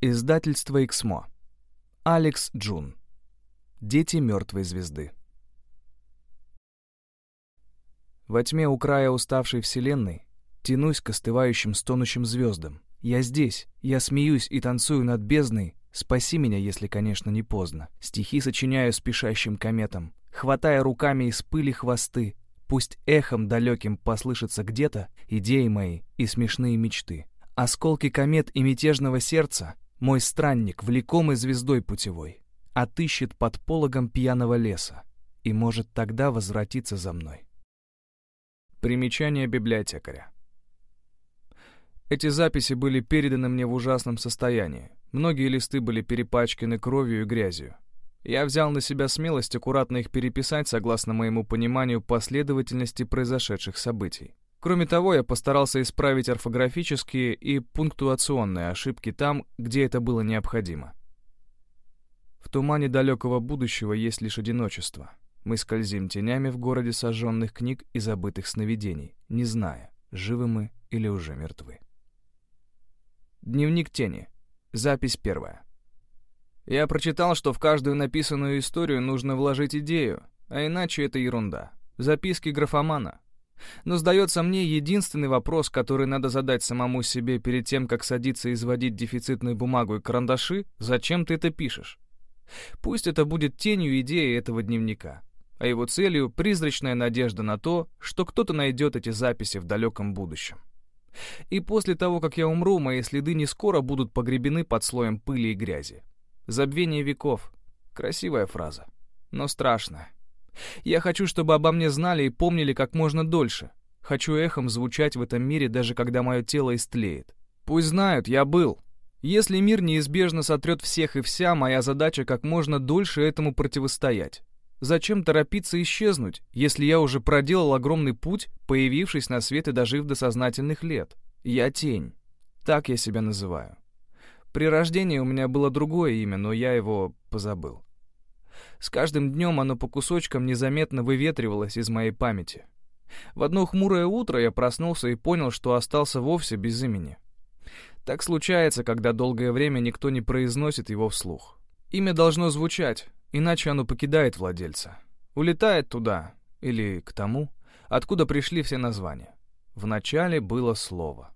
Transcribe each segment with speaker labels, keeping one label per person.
Speaker 1: Издательство «Эксмо». Алекс Джун. Дети мертвой звезды. Во тьме у края уставшей вселенной тянусь к остывающим стонущим звездам. Я здесь, я смеюсь и танцую над бездной. Спаси меня, если, конечно, не поздно. Стихи сочиняю спешащим кометам, хватая руками из пыли хвосты. Пусть эхом далеким послышатся где-то идеи мои и смешные мечты. Осколки комет и мятежного сердца мой странник, влекомый звездой путевой, отыщет под пологом пьяного леса и может тогда возвратиться за мной. Примечание библиотекаря. Эти записи были переданы мне в ужасном состоянии. Многие листы были перепачканы кровью и грязью. Я взял на себя смелость аккуратно их переписать согласно моему пониманию последовательности произошедших событий. Кроме того, я постарался исправить орфографические и пунктуационные ошибки там, где это было необходимо. В тумане далекого будущего есть лишь одиночество. Мы скользим тенями в городе сожженных книг и забытых сновидений, не зная, живы мы или уже мертвы. Дневник тени. Запись первая. Я прочитал, что в каждую написанную историю нужно вложить идею, а иначе это ерунда. Записки графомана — но, сдается мне, единственный вопрос, который надо задать самому себе перед тем, как садиться изводить дефицитную бумагу и карандаши, зачем ты это пишешь? Пусть это будет тенью идеи этого дневника, а его целью — призрачная надежда на то, что кто-то найдет эти записи в далеком будущем. И после того, как я умру, мои следы не скоро будут погребены под слоем пыли и грязи. Забвение веков — красивая фраза, но страшная. Я хочу, чтобы обо мне знали и помнили как можно дольше. Хочу эхом звучать в этом мире, даже когда мое тело истлеет. Пусть знают, я был. Если мир неизбежно сотрет всех и вся, моя задача как можно дольше этому противостоять. Зачем торопиться исчезнуть, если я уже проделал огромный путь, появившись на свет и дожив до сознательных лет? Я тень. Так я себя называю. При рождении у меня было другое имя, но я его позабыл. С каждым днем оно по кусочкам незаметно выветривалось из моей памяти. В одно хмурое утро я проснулся и понял, что остался вовсе без имени. Так случается, когда долгое время никто не произносит его вслух. Имя должно звучать, иначе оно покидает владельца. Улетает туда, или к тому, откуда пришли все названия. Вначале было слово.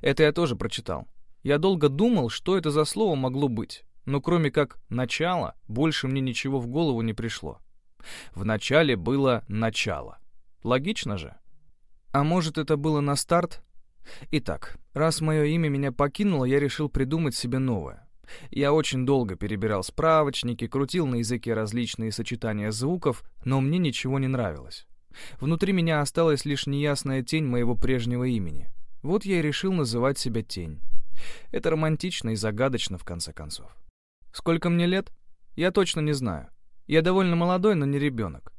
Speaker 1: Это я тоже прочитал. Я долго думал, что это за слово могло быть но кроме как «начало» больше мне ничего в голову не пришло. В начале было начало. Логично же? А может, это было на старт? Итак, раз мое имя меня покинуло, я решил придумать себе новое. Я очень долго перебирал справочники, крутил на языке различные сочетания звуков, но мне ничего не нравилось. Внутри меня осталась лишь неясная тень моего прежнего имени. Вот я и решил называть себя Тень. Это романтично и загадочно, в конце концов. Сколько мне лет? Я точно не знаю. Я довольно молодой, но не ребенок.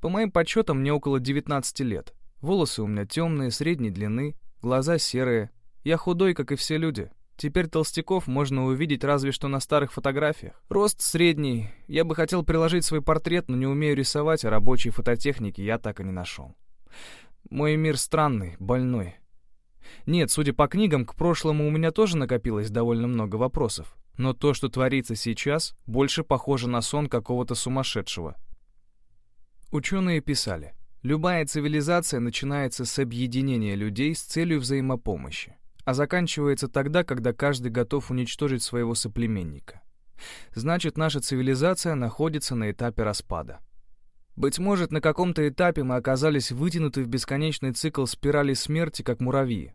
Speaker 1: По моим подсчетам, мне около 19 лет. Волосы у меня темные, средней длины, глаза серые. Я худой, как и все люди. Теперь толстяков можно увидеть разве что на старых фотографиях. Рост средний. Я бы хотел приложить свой портрет, но не умею рисовать, а рабочей фототехники я так и не нашел. Мой мир странный, больной. Нет, судя по книгам, к прошлому у меня тоже накопилось довольно много вопросов. Но то, что творится сейчас, больше похоже на сон какого-то сумасшедшего. Ученые писали, любая цивилизация начинается с объединения людей с целью взаимопомощи, а заканчивается тогда, когда каждый готов уничтожить своего соплеменника. Значит, наша цивилизация находится на этапе распада. Быть может, на каком-то этапе мы оказались вытянуты в бесконечный цикл спирали смерти, как муравьи,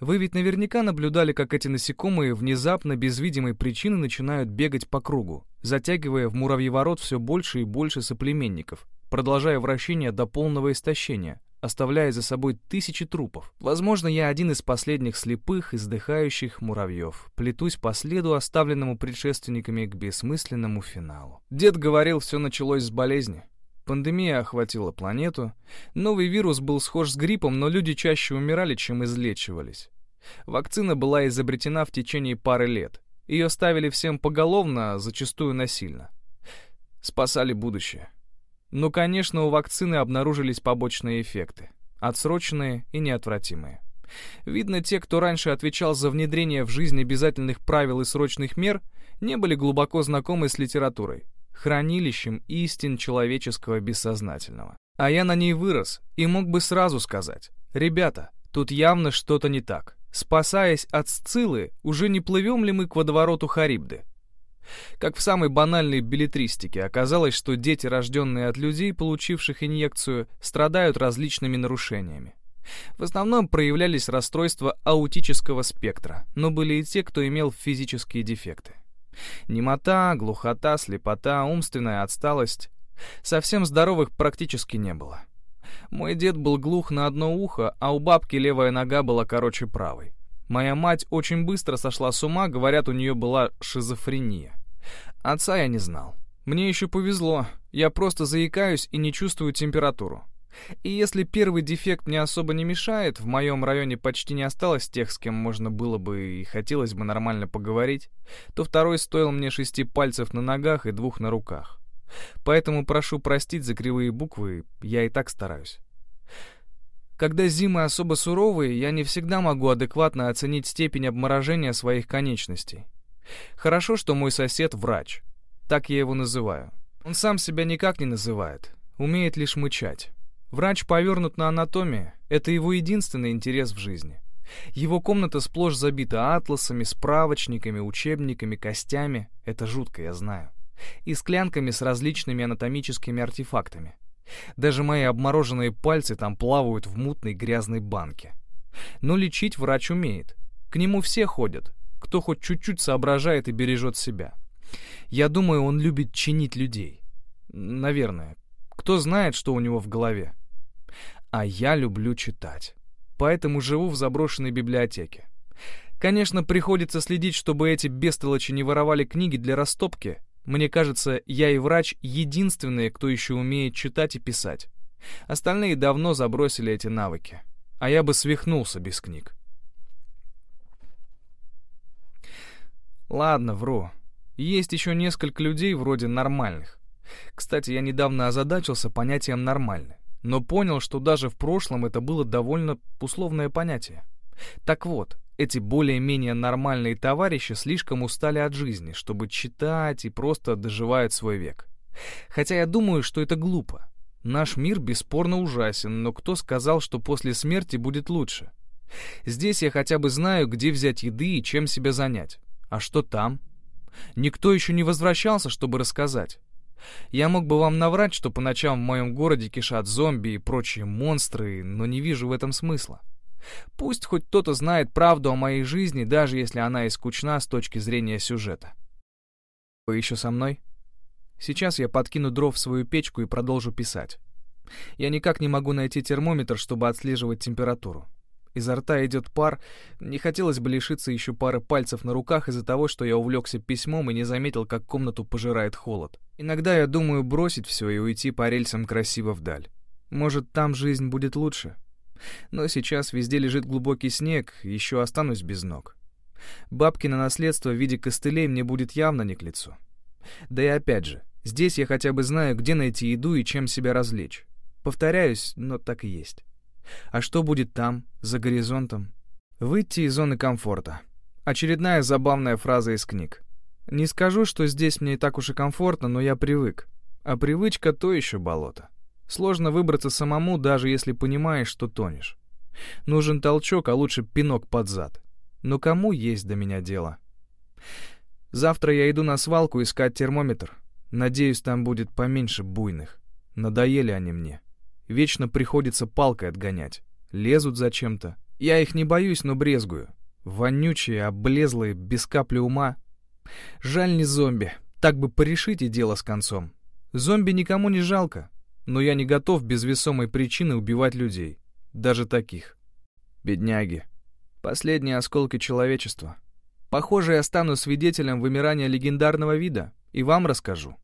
Speaker 1: вы ведь наверняка наблюдали, как эти насекомые внезапно, без видимой причины, начинают бегать по кругу, затягивая в муравьеворот все больше и больше соплеменников, продолжая вращение до полного истощения, оставляя за собой тысячи трупов. Возможно, я один из последних слепых, издыхающих муравьев, плетусь по следу, оставленному предшественниками к бессмысленному финалу. Дед говорил, все началось с болезни. Пандемия охватила планету. Новый вирус был схож с гриппом, но люди чаще умирали, чем излечивались. Вакцина была изобретена в течение пары лет. Ее ставили всем поголовно, зачастую насильно. Спасали будущее. Но, конечно, у вакцины обнаружились побочные эффекты. Отсроченные и неотвратимые. Видно, те, кто раньше отвечал за внедрение в жизнь обязательных правил и срочных мер, не были глубоко знакомы с литературой, хранилищем истин человеческого бессознательного. А я на ней вырос и мог бы сразу сказать, «Ребята, тут явно что-то не так. Спасаясь от Сцилы, уже не плывем ли мы к водовороту Харибды?» Как в самой банальной билетристике оказалось, что дети, рожденные от людей, получивших инъекцию, страдают различными нарушениями. В основном проявлялись расстройства аутического спектра, но были и те, кто имел физические дефекты. Немота, глухота, слепота, умственная отсталость. Совсем здоровых практически не было. Мой дед был глух на одно ухо, а у бабки левая нога была короче правой. Моя мать очень быстро сошла с ума, говорят, у нее была шизофрения. Отца я не знал. Мне еще повезло, я просто заикаюсь и не чувствую температуру. И если первый дефект мне особо не мешает, в моем районе почти не осталось тех, с кем можно было бы и хотелось бы нормально поговорить, то второй стоил мне шести пальцев на ногах и двух на руках. Поэтому прошу простить за кривые буквы, я и так стараюсь. Когда зимы особо суровые, я не всегда могу адекватно оценить степень обморожения своих конечностей. Хорошо, что мой сосед врач. Так я его называю. Он сам себя никак не называет, умеет лишь мычать. Врач повернут на анатомии — это его единственный интерес в жизни. Его комната сплошь забита атласами, справочниками, учебниками, костями. Это жутко, я знаю. И склянками с различными анатомическими артефактами. Даже мои обмороженные пальцы там плавают в мутной грязной банке. Но лечить врач умеет. К нему все ходят, кто хоть чуть-чуть соображает и бережет себя. Я думаю, он любит чинить людей. Наверное. Кто знает, что у него в голове. А я люблю читать. Поэтому живу в заброшенной библиотеке. Конечно, приходится следить, чтобы эти бестолочи не воровали книги для растопки. Мне кажется, я и врач единственные, кто еще умеет читать и писать. Остальные давно забросили эти навыки. А я бы свихнулся без книг. Ладно, вру. Есть еще несколько людей вроде нормальных. Кстати, я недавно озадачился понятием «нормальный» но понял, что даже в прошлом это было довольно условное понятие. Так вот, эти более-менее нормальные товарищи слишком устали от жизни, чтобы читать и просто доживают свой век. Хотя я думаю, что это глупо. Наш мир бесспорно ужасен, но кто сказал, что после смерти будет лучше? Здесь я хотя бы знаю, где взять еды и чем себя занять. А что там? Никто еще не возвращался, чтобы рассказать. Я мог бы вам наврать, что по ночам в моем городе кишат зомби и прочие монстры, но не вижу в этом смысла. Пусть хоть кто-то знает правду о моей жизни, даже если она и скучна с точки зрения сюжета. Вы еще со мной? Сейчас я подкину дров в свою печку и продолжу писать. Я никак не могу найти термометр, чтобы отслеживать температуру. Изо рта идет пар. Не хотелось бы лишиться еще пары пальцев на руках из-за того, что я увлекся письмом и не заметил, как комнату пожирает холод. Иногда я думаю бросить все и уйти по рельсам красиво вдаль. Может, там жизнь будет лучше. Но сейчас везде лежит глубокий снег, еще останусь без ног. Бабки на наследство в виде костылей мне будет явно не к лицу. Да и опять же, здесь я хотя бы знаю, где найти еду и чем себя развлечь. Повторяюсь, но так и есть. А что будет там, за горизонтом? Выйти из зоны комфорта. Очередная забавная фраза из книг. Не скажу, что здесь мне и так уж и комфортно, но я привык. А привычка — то еще болото. Сложно выбраться самому, даже если понимаешь, что тонешь. Нужен толчок, а лучше пинок под зад. Но кому есть до меня дело? Завтра я иду на свалку искать термометр. Надеюсь, там будет поменьше буйных. Надоели они мне. Вечно приходится палкой отгонять. Лезут зачем-то. Я их не боюсь, но брезгую. Вонючие, облезлые, без капли ума. Жаль не зомби. Так бы порешить и дело с концом. Зомби никому не жалко. Но я не готов без весомой причины убивать людей. Даже таких. Бедняги. Последние осколки человечества. Похоже, я стану свидетелем вымирания легендарного вида. И вам расскажу.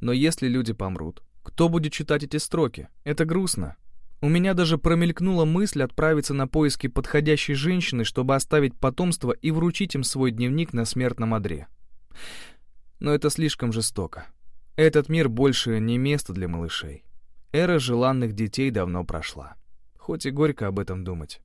Speaker 1: Но если люди помрут, кто будет читать эти строки? Это грустно. У меня даже промелькнула мысль отправиться на поиски подходящей женщины, чтобы оставить потомство и вручить им свой дневник на смертном одре. Но это слишком жестоко. Этот мир больше не место для малышей. Эра желанных детей давно прошла. Хоть и горько об этом думать.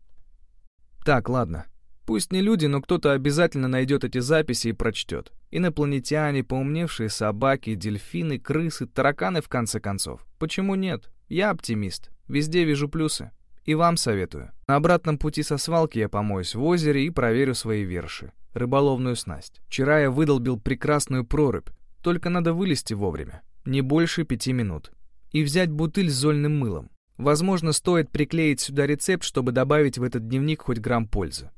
Speaker 1: Так, ладно. Пусть не люди, но кто-то обязательно найдет эти записи и прочтет. Инопланетяне, поумневшие собаки, дельфины, крысы, тараканы, в конце концов. Почему нет? Я оптимист. Везде вижу плюсы. И вам советую. На обратном пути со свалки я помоюсь в озере и проверю свои верши. Рыболовную снасть. Вчера я выдолбил прекрасную прорубь. Только надо вылезти вовремя. Не больше пяти минут. И взять бутыль с зольным мылом. Возможно, стоит приклеить сюда рецепт, чтобы добавить в этот дневник хоть грамм пользы.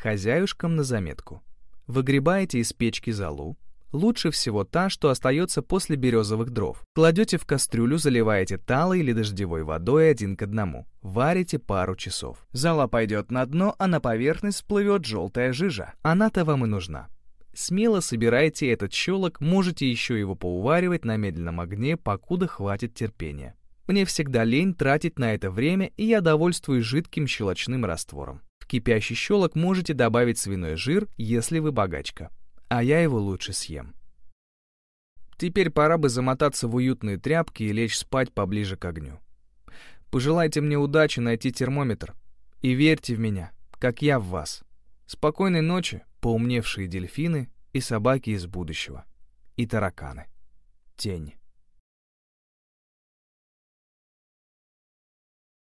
Speaker 1: Хозяюшкам на заметку. Выгребаете из печки золу. Лучше всего та, что остается после березовых дров. Кладете в кастрюлю, заливаете талой или дождевой водой один к одному. Варите пару часов. Зола пойдет на дно, а на поверхность всплывет желтая жижа. Она-то вам и нужна. Смело собирайте этот щелок, можете еще его поуваривать на медленном огне, покуда хватит терпения. Мне всегда лень тратить на это время, и я довольствуюсь жидким щелочным раствором кипящий щелок можете добавить свиной жир, если вы богачка. А я его лучше съем. Теперь пора бы замотаться в уютные тряпки и лечь спать поближе к огню. Пожелайте мне удачи найти термометр. И верьте в меня, как я в вас. Спокойной ночи, поумневшие дельфины и собаки из будущего. И тараканы. Тень.